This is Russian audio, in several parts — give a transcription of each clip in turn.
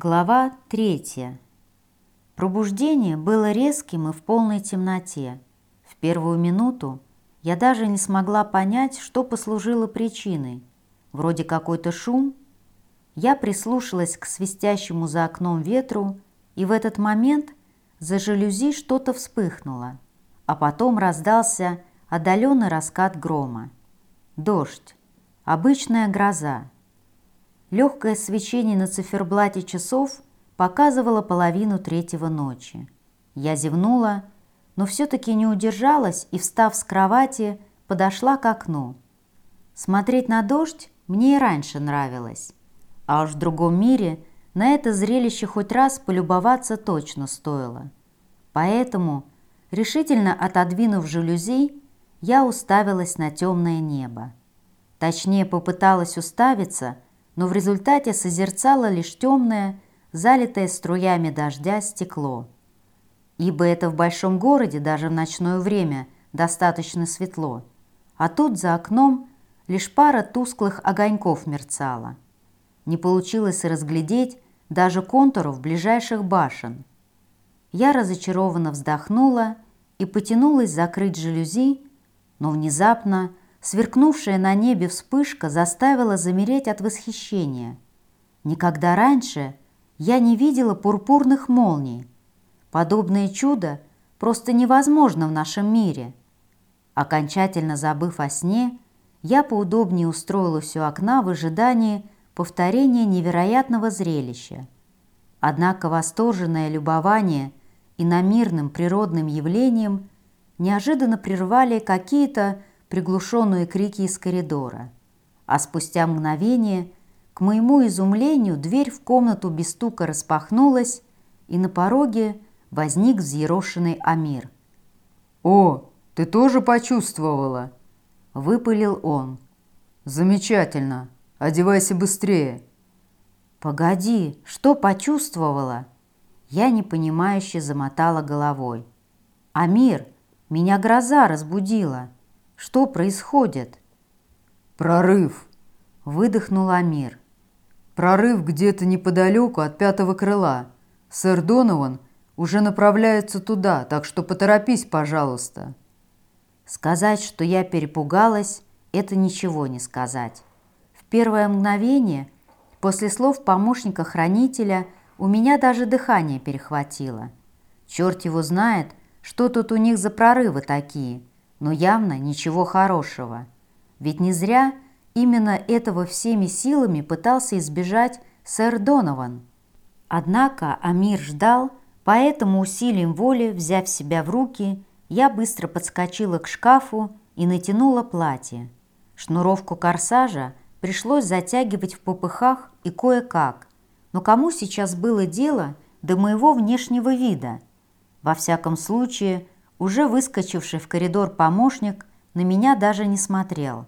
Глава третья. Пробуждение было резким и в полной темноте. В первую минуту я даже не смогла понять, что послужило причиной. Вроде какой-то шум. Я прислушалась к свистящему за окном ветру, и в этот момент за жалюзи что-то вспыхнуло, а потом раздался отдаленный раскат грома. Дождь. Обычная гроза. Легкое свечение на циферблате часов показывало половину третьего ночи. Я зевнула, но все-таки не удержалась и, встав с кровати, подошла к окну. Смотреть на дождь мне и раньше нравилось. А уж в другом мире на это зрелище хоть раз полюбоваться точно стоило. Поэтому, решительно отодвинув жалюзи, я уставилась на темное небо. Точнее, попыталась уставиться – но в результате созерцала лишь темное, залитое струями дождя стекло. Ибо это в большом городе даже в ночное время достаточно светло, а тут за окном лишь пара тусклых огоньков мерцала. Не получилось разглядеть даже контуров ближайших башен. Я разочарованно вздохнула и потянулась закрыть жалюзи, но внезапно Сверкнувшая на небе вспышка заставила замереть от восхищения. Никогда раньше я не видела пурпурных молний. Подобное чудо просто невозможно в нашем мире. Окончательно забыв о сне, я поудобнее устроилась у окна в ожидании повторения невероятного зрелища. Однако восторженное любование иномирным природным явлением неожиданно прервали какие-то приглушенные крики из коридора. А спустя мгновение, к моему изумлению, дверь в комнату без стука распахнулась, и на пороге возник взъерошенный Амир. «О, ты тоже почувствовала?» – выпалил он. «Замечательно. Одевайся быстрее». «Погоди, что почувствовала?» Я непонимающе замотала головой. «Амир, меня гроза разбудила». Что происходит?» «Прорыв!» – выдохнул Амир. «Прорыв где-то неподалеку от пятого крыла. Сэр Донован уже направляется туда, так что поторопись, пожалуйста». Сказать, что я перепугалась, это ничего не сказать. В первое мгновение, после слов помощника хранителя, у меня даже дыхание перехватило. Черт его знает, что тут у них за прорывы такие – но явно ничего хорошего. Ведь не зря именно этого всеми силами пытался избежать сэр Донован. Однако Амир ждал, поэтому усилием воли, взяв себя в руки, я быстро подскочила к шкафу и натянула платье. Шнуровку корсажа пришлось затягивать в попыхах и кое-как. Но кому сейчас было дело до моего внешнего вида? Во всяком случае, уже выскочивший в коридор помощник на меня даже не смотрел,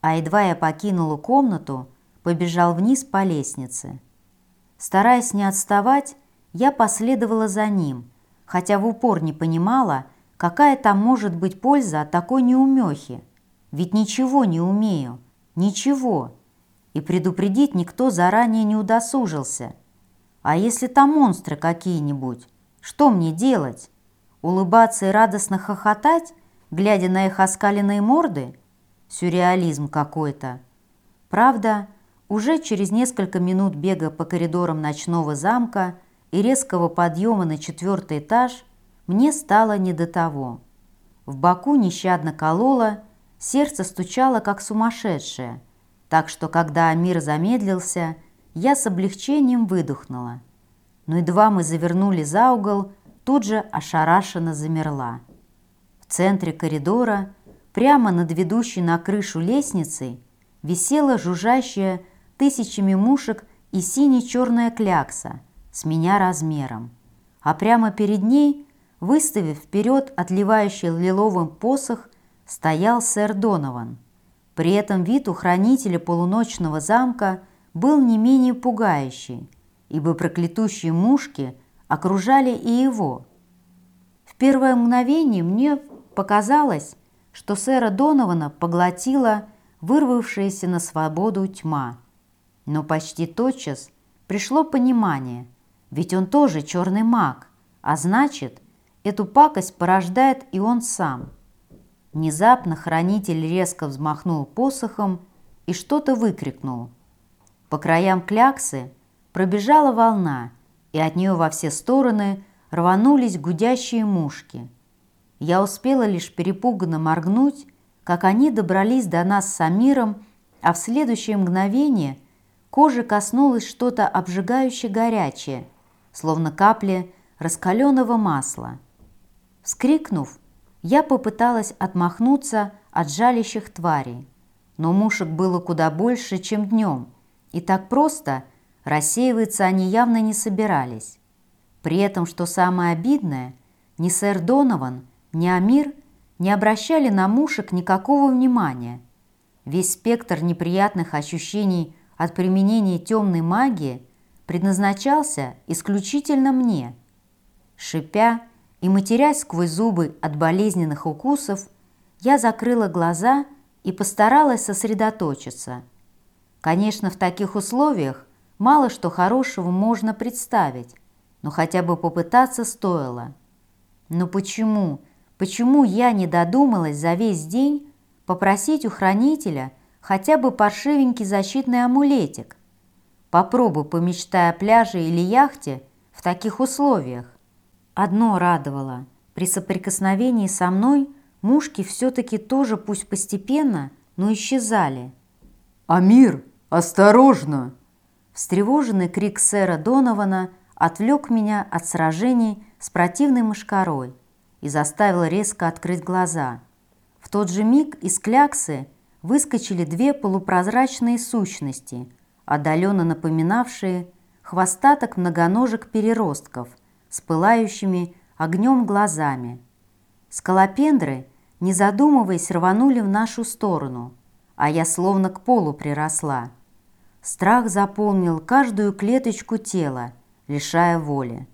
а едва я покинула комнату, побежал вниз по лестнице. Стараясь не отставать, я последовала за ним, хотя в упор не понимала, какая там может быть польза от такой неумехи. Ведь ничего не умею, ничего. И предупредить никто заранее не удосужился. А если там монстры какие-нибудь, что мне делать? Улыбаться и радостно хохотать, глядя на их оскаленные морды? Сюрреализм какой-то. Правда, уже через несколько минут бега по коридорам ночного замка и резкого подъема на четвертый этаж мне стало не до того. В боку нещадно кололо, сердце стучало как сумасшедшее, так что, когда Амир замедлился, я с облегчением выдохнула. Но едва мы завернули за угол, тут же ошарашенно замерла. В центре коридора, прямо над ведущей на крышу лестницей, висела жужжащая тысячами мушек и сине-черная клякса с меня размером. А прямо перед ней, выставив вперед отливающий лиловым посох, стоял сэр Донован. При этом вид у хранителя полуночного замка был не менее пугающий, ибо проклятущие мушки – окружали и его. В первое мгновение мне показалось, что сэра Донована поглотила вырвавшаяся на свободу тьма. Но почти тотчас пришло понимание, ведь он тоже черный маг, а значит, эту пакость порождает и он сам. Внезапно хранитель резко взмахнул посохом и что-то выкрикнул. По краям кляксы пробежала волна, и от нее во все стороны рванулись гудящие мушки. Я успела лишь перепуганно моргнуть, как они добрались до нас с Амиром, а в следующее мгновение кожи коснулось что-то обжигающе горячее, словно капли раскаленного масла. Вскрикнув, я попыталась отмахнуться от жалящих тварей, но мушек было куда больше, чем днем, и так просто рассеиваться они явно не собирались. При этом, что самое обидное, ни сэр Донован, ни Амир не обращали на мушек никакого внимания. Весь спектр неприятных ощущений от применения темной магии предназначался исключительно мне. Шипя, и, матерясь сквозь зубы от болезненных укусов, я закрыла глаза и постаралась сосредоточиться. Конечно, в таких условиях мало что хорошего можно представить, но хотя бы попытаться стоило. Но почему, почему я не додумалась за весь день попросить у хранителя хотя бы паршивенький защитный амулетик? Попробуй помечтай о пляже или яхте в таких условиях. Одно радовало. При соприкосновении со мной мушки все-таки тоже, пусть постепенно, но исчезали. «Амир, осторожно!» Встревоженный крик сэра Донована отвлек меня от сражений с противной мышкарой и заставил резко открыть глаза. В тот же миг из кляксы выскочили две полупрозрачные сущности, отдаленно напоминавшие хвостаток многоножек переростков – с пылающими огнем глазами. Скалопендры, не задумываясь, рванули в нашу сторону, а я словно к полу приросла. Страх заполнил каждую клеточку тела, лишая воли.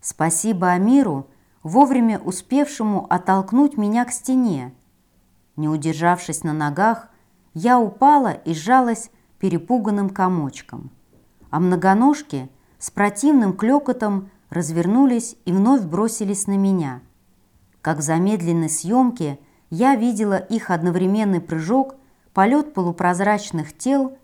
Спасибо Амиру, вовремя успевшему оттолкнуть меня к стене. Не удержавшись на ногах, я упала и сжалась перепуганным комочком. А многоножки с противным клёкотом развернулись и вновь бросились на меня. Как в замедленной съемке я видела их одновременный прыжок, полет полупрозрачных тел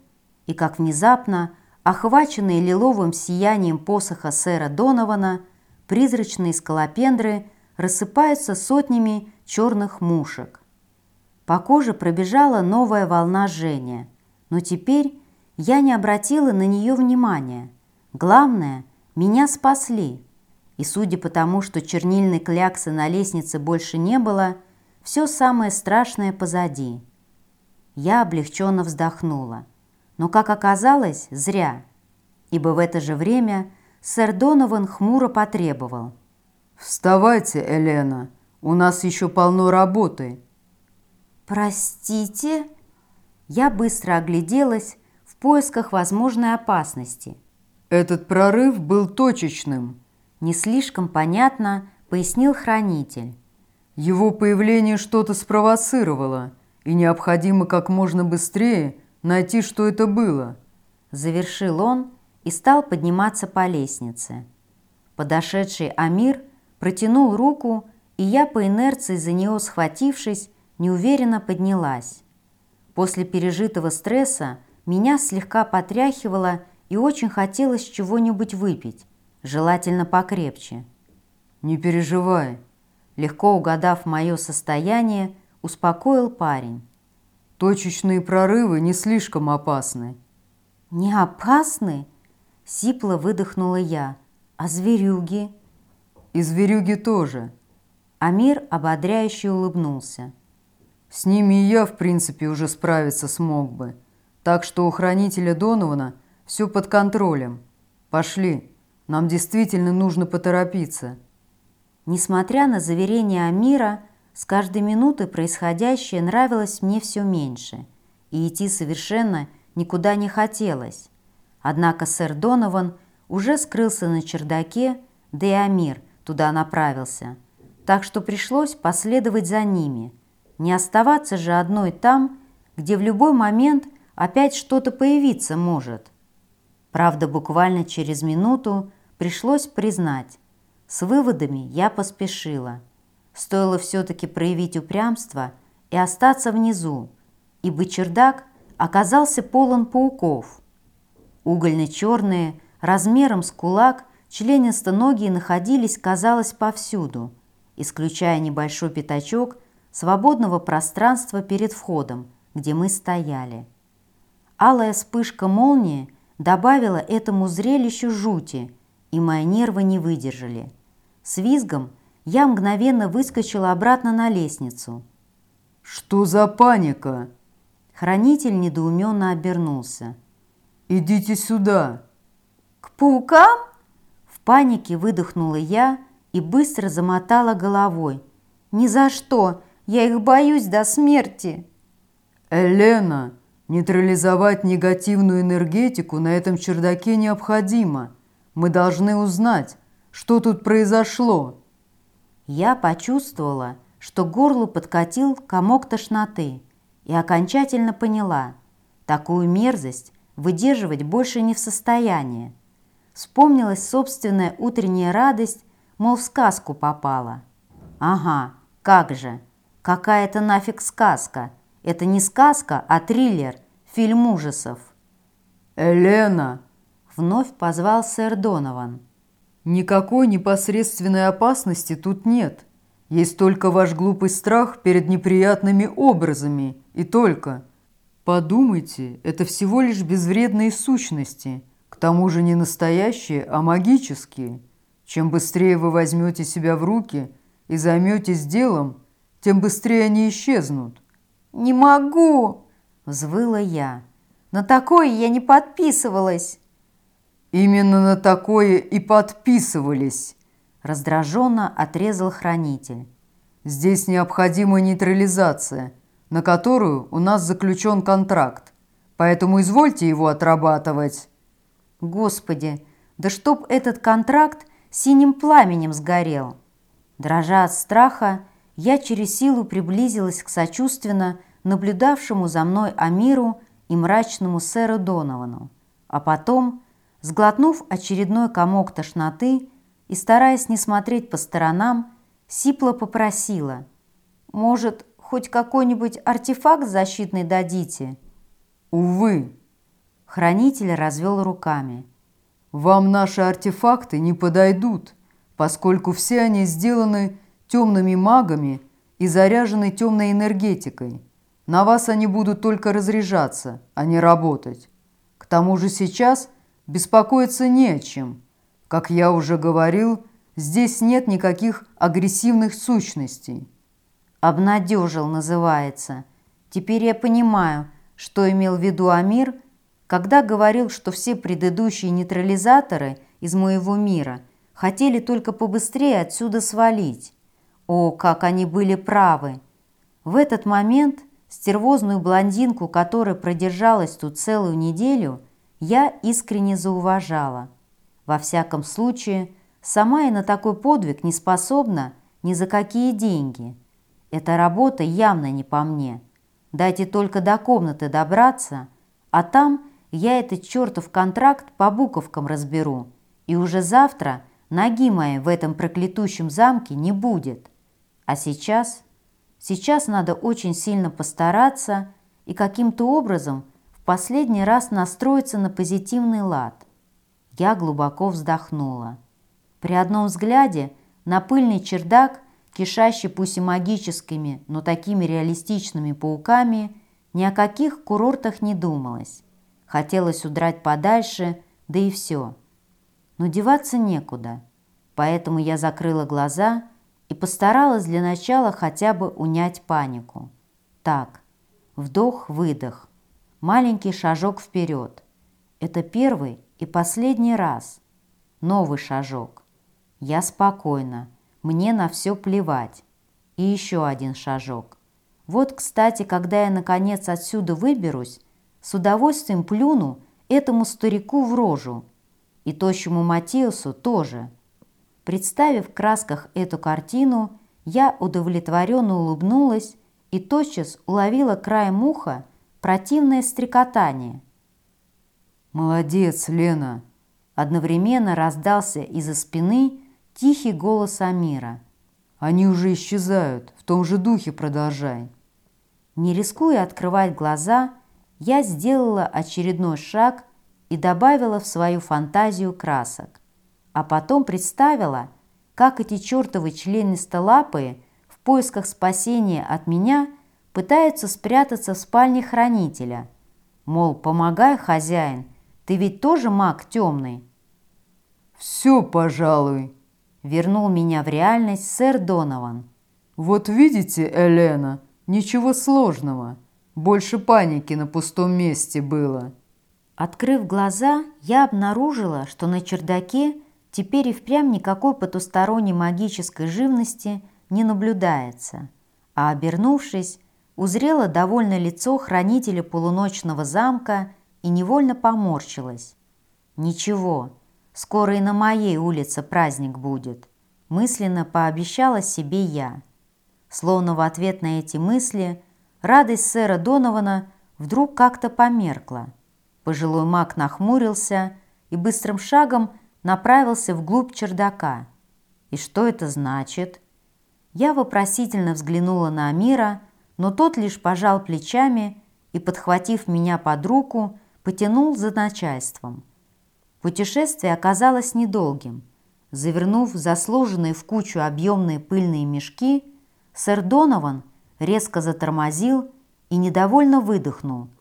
и как внезапно, охваченные лиловым сиянием посоха сэра Донована, призрачные скалопендры рассыпаются сотнями черных мушек. По коже пробежала новая волна жжения, но теперь я не обратила на нее внимания. Главное, меня спасли. И судя по тому, что чернильной кляксы на лестнице больше не было, все самое страшное позади. Я облегченно вздохнула. Но, как оказалось, зря. Ибо в это же время сэр Донован хмуро потребовал. «Вставайте, Елена, у нас еще полно работы». «Простите?» Я быстро огляделась в поисках возможной опасности – этот прорыв был точечным. Не слишком понятно, пояснил хранитель. Его появление что-то спровоцировало, и необходимо как можно быстрее найти, что это было. Завершил он и стал подниматься по лестнице. Подошедший Амир протянул руку, и я по инерции за него схватившись, неуверенно поднялась. После пережитого стресса меня слегка потряхивало и очень хотелось чего-нибудь выпить, желательно покрепче. «Не переживай», легко угадав мое состояние, успокоил парень. «Точечные прорывы не слишком опасны». «Не опасны?» – сипло выдохнула я. «А зверюги?» «И зверюги тоже». Амир ободряюще улыбнулся. «С ними и я, в принципе, уже справиться смог бы. Так что у хранителя Донована – все под контролем. Пошли. Нам действительно нужно поторопиться. Несмотря на заверения Амира, с каждой минуты происходящее нравилось мне все меньше, и идти совершенно никуда не хотелось. Однако сэр Донован уже скрылся на чердаке, да и Амир туда направился, так что пришлось последовать за ними. Не оставаться же одной там, где в любой момент опять что-то появиться может – Правда, буквально через минуту пришлось признать, с выводами я поспешила. Стоило все-таки проявить упрямство и остаться внизу, ибо чердак оказался полон пауков. Угольно-черные, размером с кулак, членистоногие находились, казалось, повсюду, исключая небольшой пятачок свободного пространства перед входом, где мы стояли. Алая вспышка молнии добавила этому зрелищу жути, и мои нервы не выдержали. С визгом я мгновенно выскочила обратно на лестницу. «Что за паника?» Хранитель недоуменно обернулся. «Идите сюда!» «К паукам?» В панике выдохнула я и быстро замотала головой. «Ни за что! Я их боюсь до смерти!» «Элена, нейтрализовать негативную энергетику на этом чердаке необходимо. Мы должны узнать, что тут произошло». Я почувствовала, что горло подкатил комок тошноты и окончательно поняла, такую мерзость выдерживать больше не в состоянии. Вспомнилась собственная утренняя радость, мол, в сказку попала. Ага, как же, какая-то нафиг сказка. Это не сказка, а триллер, фильм ужасов. «Элена!» – вновь позвал сэр Донован. «Никакой непосредственной опасности тут нет. Есть только ваш глупый страх перед неприятными образами, и только. Подумайте, это всего лишь безвредные сущности, к тому же не настоящие, а магические. Чем быстрее вы возьмете себя в руки и займетесь делом, тем быстрее они исчезнут». «Не могу!» – взвыла я. «На такое я не подписывалась!» «Именно на такое и подписывались!» Раздраженно отрезал хранитель. «Здесь необходима нейтрализация, на которую у нас заключен контракт, поэтому извольте его отрабатывать». «Господи, да чтоб этот контракт синим пламенем сгорел!» Дрожа от страха, я через силу приблизилась к сочувственно наблюдавшему за мной Амиру и мрачному сэру Доновану, а потом, сглотнув очередной комок тошноты, и, стараясь не смотреть по сторонам, Сипла попросила, «Может, хоть какой-нибудь артефакт защитный дадите?» «Увы!» Хранитель развел руками. «Вам наши артефакты не подойдут, поскольку все они сделаны темными магами и заряжены темной энергетикой. На вас они будут только разряжаться, а не работать. К тому же сейчас беспокоиться не о чем». Как я уже говорил, здесь нет никаких агрессивных сущностей. «Обнадежил» называется. Теперь я понимаю, что имел в виду Амир, когда говорил, что все предыдущие нейтрализаторы из моего мира хотели только побыстрее отсюда свалить. О, как они были правы! В этот момент стервозную блондинку, которая продержалась тут целую неделю, я искренне зауважала – во всяком случае, сама я на такой подвиг не способна ни за какие деньги. Эта работа явно не по мне. Дайте только до комнаты добраться, а там я этот чертов контракт по буковкам разберу, и уже завтра ноги моей в этом проклятущем замке не будет. А сейчас... Сейчас надо очень сильно постараться и каким-то образом последний раз настроиться на позитивный лад. Я глубоко вздохнула. При одном взгляде на пыльный чердак, кишащий пусть и магическими, но такими реалистичными пауками, ни о каких курортах не думалось. Хотелось удрать подальше, да и все. Но деваться некуда, поэтому я закрыла глаза и постаралась для начала хотя бы унять панику. Так, вдох-выдох, маленький шажок вперед. Это первый и последний раз. Новый шажок. Я спокойна. Мне на все плевать. И еще один шажок. Вот, кстати, когда я, наконец, отсюда выберусь, с удовольствием плюну этому старику в рожу. И тощему Матиусу тоже. Представив в красках эту картину, я удовлетворенно улыбнулась и тотчас уловила краем уха противное стрекотание – «Молодец, Лена!» Одновременно раздался из-за спины тихий голос Амира. «Они уже исчезают, в том же духе продолжай». Не рискуя открывать глаза, я сделала очередной шаг и добавила в свою фантазию красок. А потом представила, как эти чертовы членистолапые в поисках спасения от меня пытаются спрятаться в спальне хранителя. Мол, помогай, хозяин, ты ведь тоже маг темный. «Все, пожалуй», — вернул меня в реальность сэр Донован. «Вот видите, Элена, ничего сложного. Больше паники на пустом месте было». Открыв глаза, я обнаружила, что на чердаке теперь и впрямь никакой потусторонней магической живности не наблюдается, а, обернувшись, узрела довольное лицо хранителя полуночного замка и невольно поморщилась. «Ничего, скоро и на моей улице праздник будет», мысленно пообещала себе я. Словно в ответ на эти мысли радость сэра Донована вдруг как-то померкла – Пожилой маг нахмурился и быстрым шагом направился вглубь чердака. «И что это значит?» Я вопросительно взглянула на Амира, но тот лишь пожал плечами и, подхватив меня под руку, потянул за начальством. Путешествие оказалось недолгим. Завернув заслуженные в кучу объемные пыльные мешки, сэр Донован резко затормозил и недовольно выдохнул –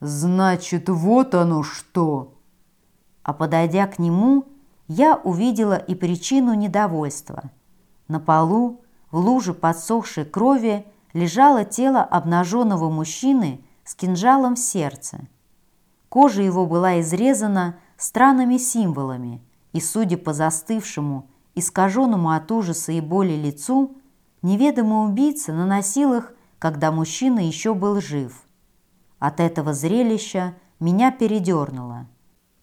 «Значит, вот оно что!» А подойдя к нему, я увидела и причину недовольства. На полу, в луже подсохшей крови, лежало тело обнаженного мужчины с кинжалом в сердце. Кожа его была изрезана странными символами, и, судя по застывшему, искаженному от ужаса и боли лицу, неведомый убийца наносил их, когда мужчина еще был жив. От этого зрелища меня передернуло.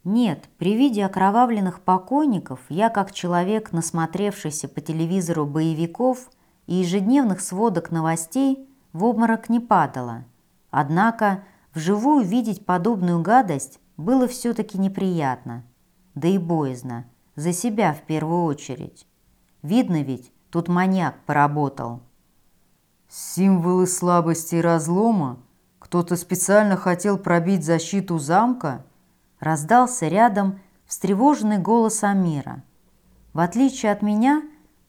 Нет, при виде окровавленных покойников я, как человек, насмотревшийся по телевизору боевиков и ежедневных сводок новостей, в обморок не падала. Однако вживую видеть подобную гадость было все-таки неприятно. Да и боязно. За себя в первую очередь. Видно ведь, тут маньяк поработал. Символы слабости и разлома кто-то специально хотел пробить защиту замка? Раздался рядом встревоженный голос Амира. В отличие от меня,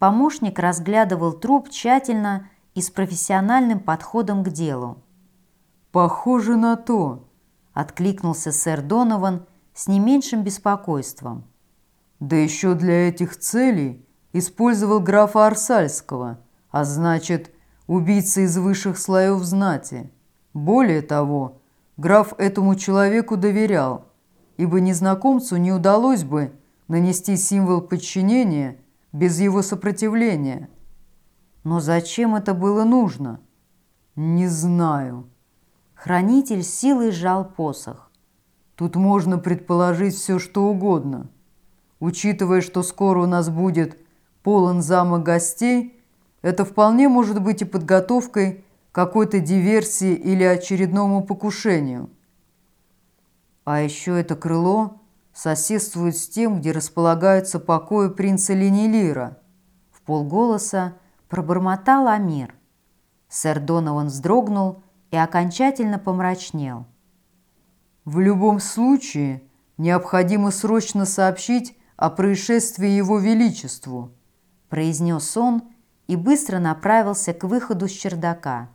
помощник разглядывал труп тщательно и с профессиональным подходом к делу. «Похоже на то», — откликнулся сэр Донован с не меньшим беспокойством. «Да еще для этих целей использовал графа Арсальского, а значит, убийца из высших слоев знати». Более того, граф этому человеку доверял, ибо незнакомцу не удалось бы нанести символ подчинения без его сопротивления. Но зачем это было нужно? Не знаю. Хранитель силой сжал посох. Тут можно предположить все, что угодно. Учитывая, что скоро у нас будет полон замок гостей, это вполне может быть и подготовкой какой-то диверсии или очередному покушению. А еще это крыло соседствует с тем, где располагаются покои принца Ленилира. В полголоса пробормотал Амир. Сэр Донован вздрогнул и окончательно помрачнел. В любом случае необходимо срочно сообщить о происшествии Его Величеству, произнес он и быстро направился к выходу с чердака.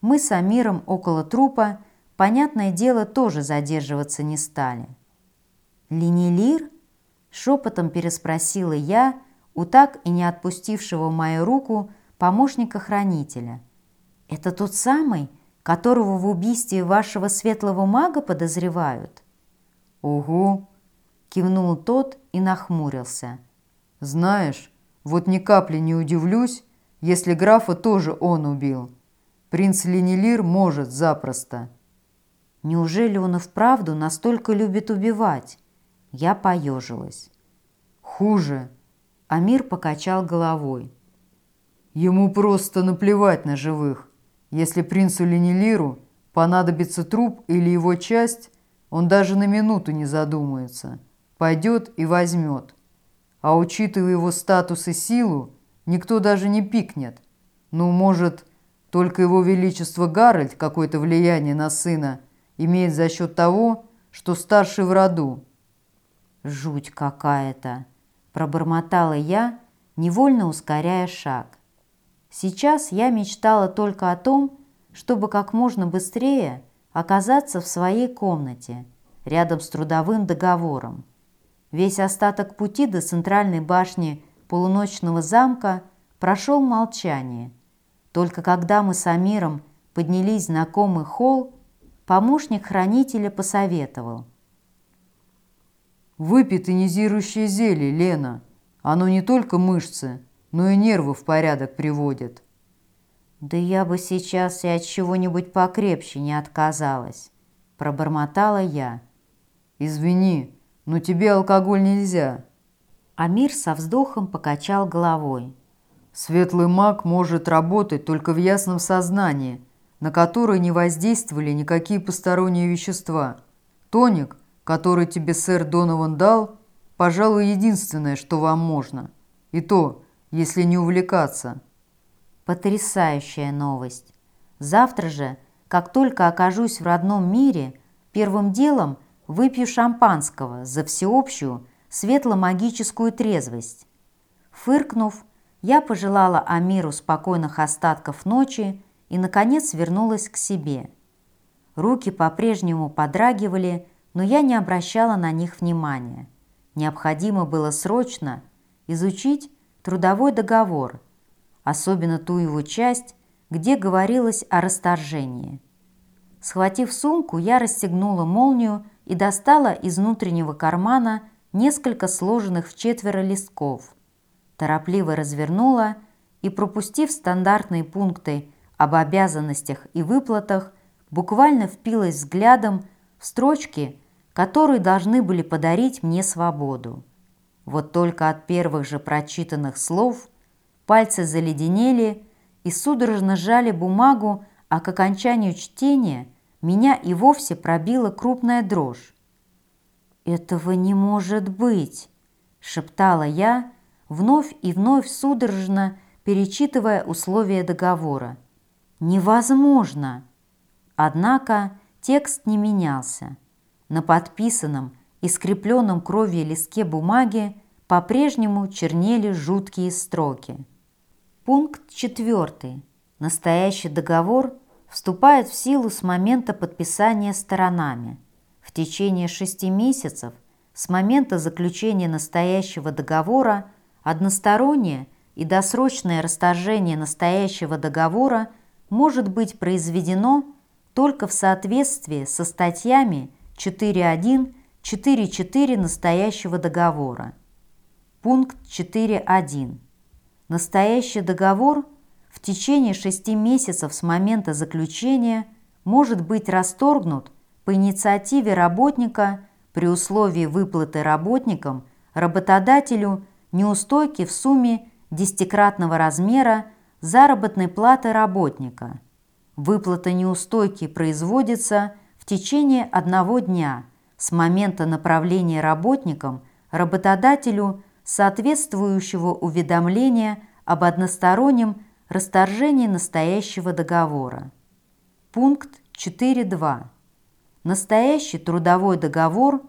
Мы с Амиром около трупа, понятное дело, тоже задерживаться не стали. «Ленилир?» – шепотом переспросила я у так и не отпустившего мою руку помощника-хранителя. «Это тот самый, которого в убийстве вашего светлого мага подозревают?» «Угу!» – кивнул тот и нахмурился. «Знаешь, вот ни капли не удивлюсь, если графа тоже он убил». Принц Ленилир может запросто. Неужели он и вправду настолько любит убивать? Я поежилась. Хуже. Амир покачал головой. Ему просто наплевать на живых. Если принцу Ленилиру понадобится труп или его часть, он даже на минуту не задумается, пойдет и возьмет. А учитывая его статус и силу, никто даже не пикнет. Ну, может, только его величество Гарольд какое-то влияние на сына имеет за счет того, что старший в роду. «Жуть какая-то!» – пробормотала я, невольно ускоряя шаг. Сейчас я мечтала только о том, чтобы как можно быстрее оказаться в своей комнате, рядом с трудовым договором. Весь остаток пути до центральной башни полуночного замка прошел молчание. Только когда мы с Амиром поднялись в знакомый холл, помощник хранителя посоветовал. «Выпей тонизирующее зелье, Лена. Оно не только мышцы, но и нервы в порядок приводит». «Да я бы сейчас и от чего-нибудь покрепче не отказалась», – пробормотала я. «Извини, но тебе алкоголь нельзя». Амир со вздохом покачал головой. «Светлый маг может работать только в ясном сознании, на которое не воздействовали никакие посторонние вещества. Тоник, который тебе сэр Донован дал, пожалуй, единственное, что вам можно. И то, если не увлекаться». Потрясающая новость. Завтра же, как только окажусь в родном мире, первым делом выпью шампанского за всеобщую светло-магическую трезвость. Фыркнув, я пожелала Амиру спокойных остатков ночи и, наконец, вернулась к себе. Руки по-прежнему подрагивали, но я не обращала на них внимания. Необходимо было срочно изучить трудовой договор – особенно ту его часть, где говорилось о расторжении. Схватив сумку, я расстегнула молнию и достала из внутреннего кармана несколько сложенных в четверо листков. Торопливо развернула и, пропустив стандартные пункты об обязанностях и выплатах, буквально впилась взглядом в строчки, которые должны были подарить мне свободу. Вот только от первых же прочитанных слов – Пальцы заледенели и судорожно сжали бумагу, а к окончанию чтения меня и вовсе пробила крупная дрожь. «Этого не может быть!» – шептала я, вновь и вновь судорожно перечитывая условия договора. «Невозможно!» Однако текст не менялся. На подписанном и скрепленном кровью листке бумаги по-прежнему чернели жуткие строки. Пункт 4. Настоящий договор вступает в силу с момента подписания сторонами. В течение шести месяцев с момента заключения настоящего договора одностороннее и досрочное расторжение настоящего договора может быть произведено только в соответствии со статьями 4.1, 4.4 настоящего договора. Пункт 4.1. Настоящий договор в течение шести месяцев с момента заключения может быть расторгнут по инициативе работника при условии выплаты работникам работодателю неустойки в сумме десятикратного размера заработной платы работника. Выплата неустойки производится течение одного дня с момента направления работникам работодателю соответствующего уведомления об одностороннем расторжении настоящего договора. Пункт 4.2. Настоящий трудовой договор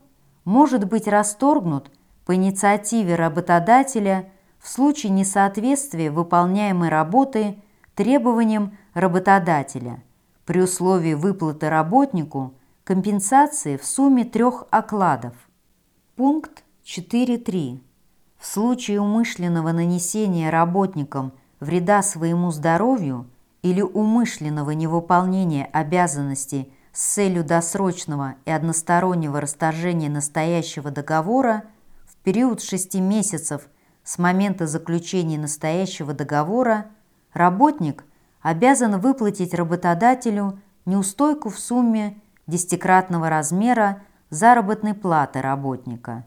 может быть расторгнут по инициативе работодателя в случае несоответствия выполняемой работы требованиям работодателя при условии выплаты работнику компенсации в сумме трех окладов. Пункт 4.3. В случае умышленного нанесения работникам вреда своему здоровью или умышленного невыполнения обязанностей с целью досрочного и одностороннего расторжения настоящего договора в период 6 месяцев с момента заключения настоящего договора работник обязан выплатить работодателю неустойку в сумме десятикратного размера заработной платы работника.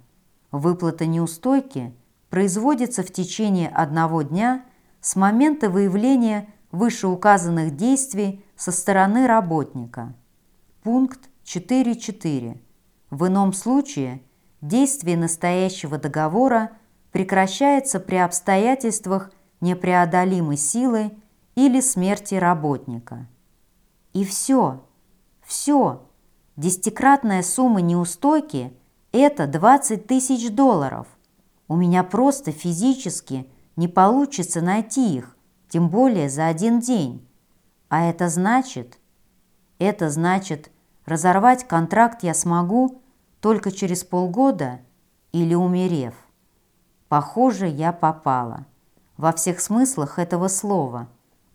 Выплата неустойки – производится в течение одного дня с момента выявления вышеуказанных действий со стороны работника. Пункт 4.4. В ином случае действие настоящего договора прекращается при обстоятельствах непреодолимой силы или смерти работника. И все, все, десятикратная сумма неустойки – это 20 тысяч долларов. У меня просто физически не получится найти их, тем более за один день. А это значит, это значит, разорвать контракт я смогу только через полгода или умерев. Похоже, я попала. Во всех смыслах этого слова.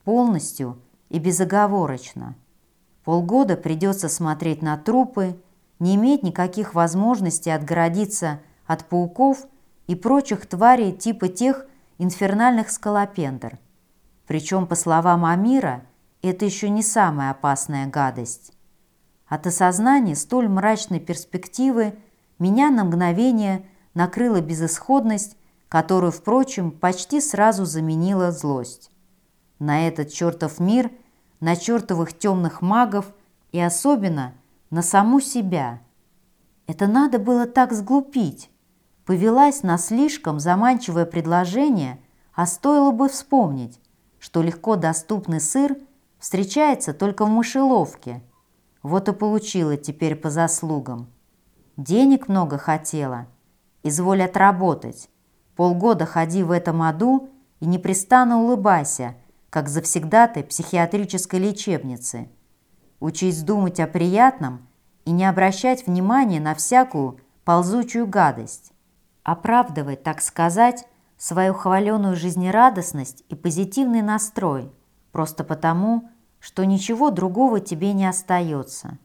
Полностью и безоговорочно. Полгода придется смотреть на трупы, не иметь никаких возможностей отгородиться от пауков и прочих тварей типа тех инфернальных скалопендр. Причем, по словам Амира, это еще не самая опасная гадость. От осознания столь мрачной перспективы меня на мгновение накрыла безысходность, которую, впрочем, почти сразу заменила злость. На этот чертов мир, на чертовых темных магов и особенно на саму себя. Это надо было так сглупить. Повелась на слишком заманчивое предложение, а стоило бы вспомнить, что легко доступный сыр встречается только в мышеловке. Вот и получила теперь по заслугам. Денег много хотела. Изволь отработать. Полгода ходи в этом аду и непрестанно улыбайся, как завсегдатай психиатрической лечебницы. Учись думать о приятном и не обращать внимания на всякую ползучую гадость. Оправдывать, так сказать, свою хваленую жизнерадостность и позитивный настрой, просто потому, что ничего другого тебе не остается.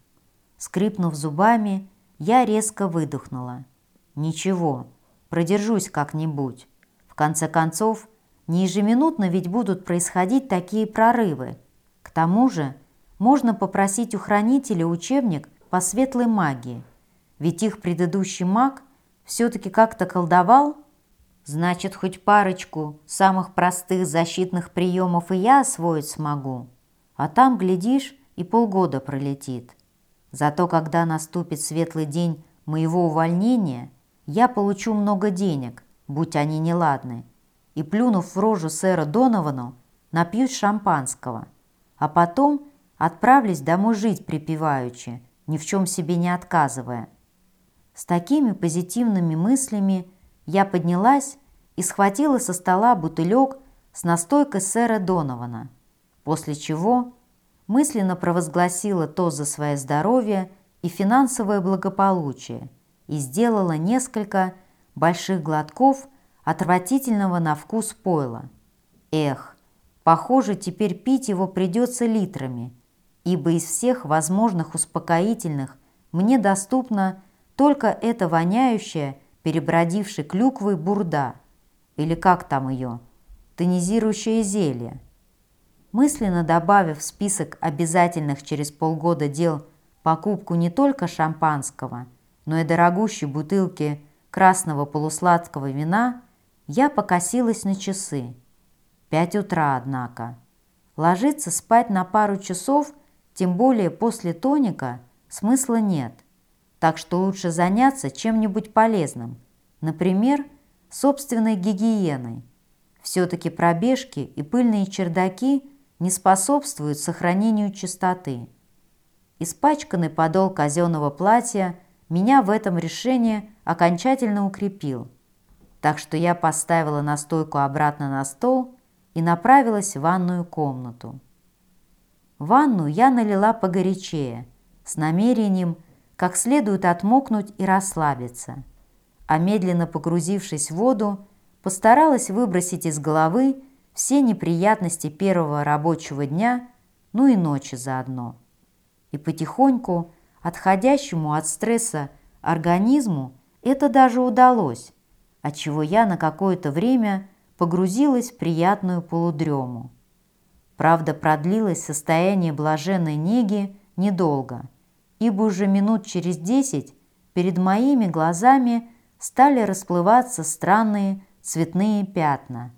Скрипнув зубами, я резко выдохнула. Ничего, продержусь как-нибудь. В конце концов, не ежеминутно ведь будут происходить такие прорывы. К тому же, можно попросить у хранителя учебник по светлой магии, ведь их предыдущий маг все-таки как-то колдовал – Значит, хоть парочку самых простых защитных приемов и я освоить смогу. А там, глядишь, и полгода пролетит. Зато когда наступит светлый день моего увольнения, я получу много денег, будь они неладны, и, плюнув в рожу сэра Доновану, напьюсь шампанского, а потом отправлюсь домой жить припеваючи, ни в чем себе не отказывая. С такими позитивными мыслями я поднялась и схватила со стола бутылек с настойкой сэра Донована, после чего мысленно провозгласила то за свое здоровье и финансовое благополучие и сделала несколько больших глотков отвратительного на вкус пойла. Эх, похоже, теперь пить его придется литрами, ибо из всех возможных успокоительных мне доступна только эта воняющая перебродивший клюквой бурда, или как там ее, тонизирующее зелье. Мысленно добавив в список обязательных через полгода дел покупку не только шампанского, но и дорогущей бутылки красного полусладкого вина, я покосилась на часы. Пять утра, однако. Ложиться спать на пару часов, тем более после тоника, смысла нет – так что лучше заняться чем-нибудь полезным, например, собственной гигиеной. Все-таки пробежки и пыльные чердаки не способствуют сохранению чистоты. Испачканный подол казенного платья меня в этом решении окончательно укрепил, так что я поставила настойку обратно на стол и направилась в ванную комнату. Ванну я налила погорячее, с намерением – как следует отмокнуть и расслабиться, а медленно погрузившись в воду, постаралась выбросить из головы все неприятности первого рабочего дня, ну и ночи заодно. И потихоньку, отходящему от стресса организму, это даже удалось, отчего я на какое-то время погрузилась в приятную полудрему. Правда, продлилось состояние блаженной неги недолго – ибо уже минут через десять перед моими глазами стали расплываться странные цветные пятна.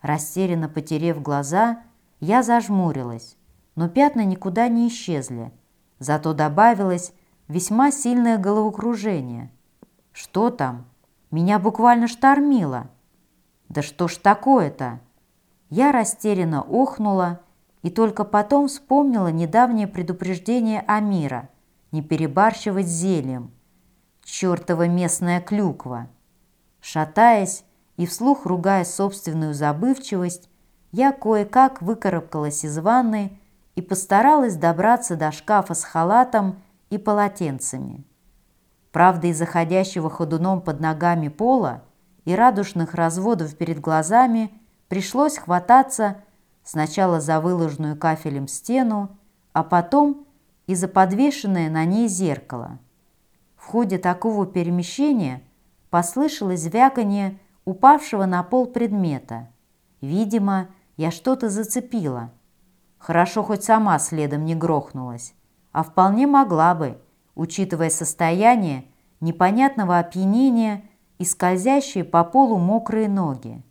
Растерянно потерев глаза, я зажмурилась, но пятна никуда не исчезли, зато добавилось весьма сильное головокружение. Что там? Меня буквально штормило. Да что ж такое-то? Я растерянно охнула и только потом вспомнила недавнее предупреждение Амира не перебарщивать зельем. Чёртова местная клюква! Шатаясь и вслух ругая собственную забывчивость, я кое-как выкарабкалась из ванны и постаралась добраться до шкафа с халатом и полотенцами. Правда, из заходящего ходуном под ногами пола и радужных разводов перед глазами пришлось хвататься сначала за выложенную кафелем стену, а потом и за подвешенное на ней зеркало. В ходе такого перемещения послышалось звяканье упавшего на пол предмета. Видимо, я что-то зацепила. Хорошо, хоть сама следом не грохнулась, а вполне могла бы, учитывая состояние непонятного опьянения и скользящие по полу мокрые ноги.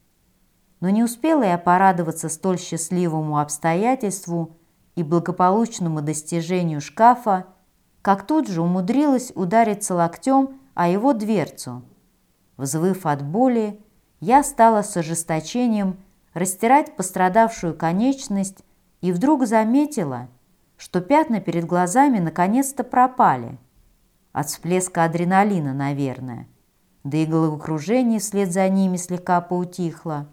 Но не успела я порадоваться столь счастливому обстоятельству и благополучному достижению шкафа, как тут же умудрилась удариться локтем о его дверцу. Взвыв от боли, я стала с ожесточением растирать пострадавшую конечность и вдруг заметила, что пятна перед глазами наконец-то пропали. От всплеска адреналина, наверное. Да и головокружение вслед за ними слегка поутихло.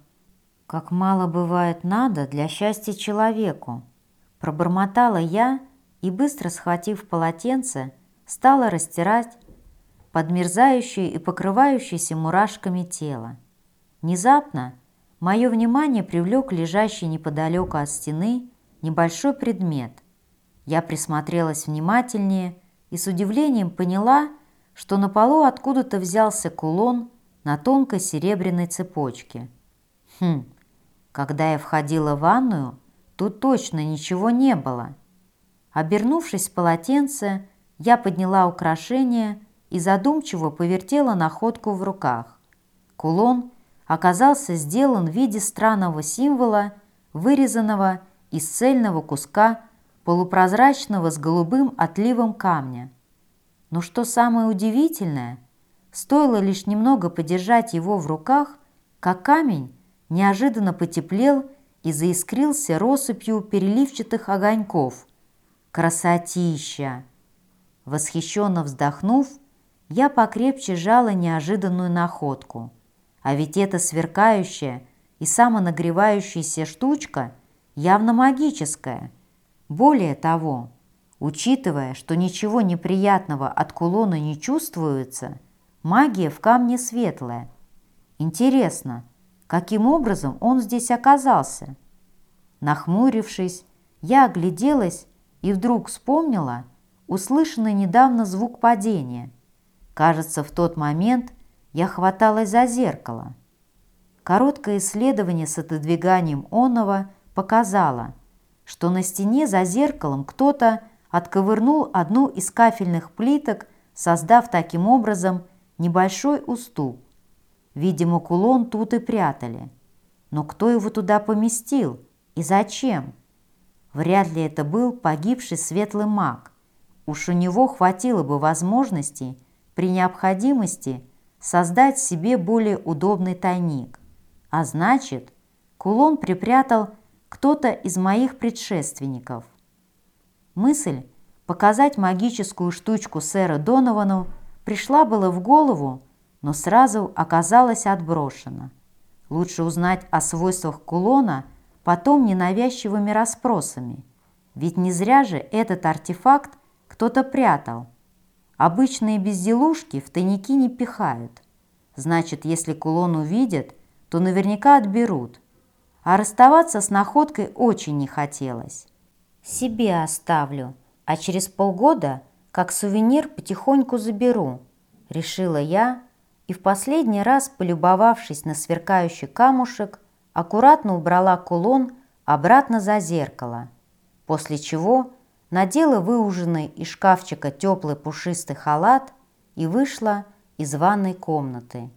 «Как мало бывает надо для счастья человеку!» Пробормотала я и, быстро схватив полотенце, стала растирать подмерзающее и покрывающееся мурашками тело. Внезапно мое внимание привлек лежащий неподалеку от стены небольшой предмет. Я присмотрелась внимательнее и с удивлением поняла, что на полу откуда-то взялся кулон на тонкой серебряной цепочке. Хм, когда я входила в ванную, тут точно ничего не было. Обернувшись в полотенце, я подняла украшение и задумчиво повертела находку в руках. Кулон оказался сделан в виде странного символа, вырезанного из цельного куска полупрозрачного с голубым отливом камня. Но что самое удивительное, стоило лишь немного подержать его в руках, как камень неожиданно потеплел и заискрился россыпью переливчатых огоньков. Красотища! Восхищенно вздохнув, я покрепче жала неожиданную находку. А ведь эта сверкающая и самонагревающаяся штучка явно магическая. Более того, учитывая, что ничего неприятного от кулона не чувствуется, магия в камне светлая. Интересно, каким образом он здесь оказался? Нахмурившись, я огляделась и вдруг вспомнила услышанный недавно звук падения – Кажется, в тот момент я хваталась за зеркало. Короткое исследование с отодвиганием оного показало, что на стене за зеркалом кто-то отковырнул одну из кафельных плиток, создав таким образом небольшой уступ. Видимо, кулон тут и прятали. Но кто его туда поместил и зачем? Вряд ли это был погибший светлый маг. Уж у него хватило бы возможностей при необходимости создать себе более удобный тайник. А значит, кулон припрятал кто-то из моих предшественников. Мысль показать магическую штучку сэра Доновану пришла было в голову, но сразу оказалась отброшена. Лучше узнать о свойствах кулона потом ненавязчивыми расспросами, ведь не зря же этот артефакт кто-то прятал – Обычные безделушки в тайники не пихают. Значит, если кулон увидят, то наверняка отберут. А расставаться с находкой очень не хотелось. Себе оставлю, а через полгода, как сувенир, потихоньку заберу, решила я и в последний раз, полюбовавшись на сверкающий камушек, аккуратно убрала кулон обратно за зеркало, после чего надела выуженный из шкафчика теплый пушистый халат и вышла из ванной комнаты.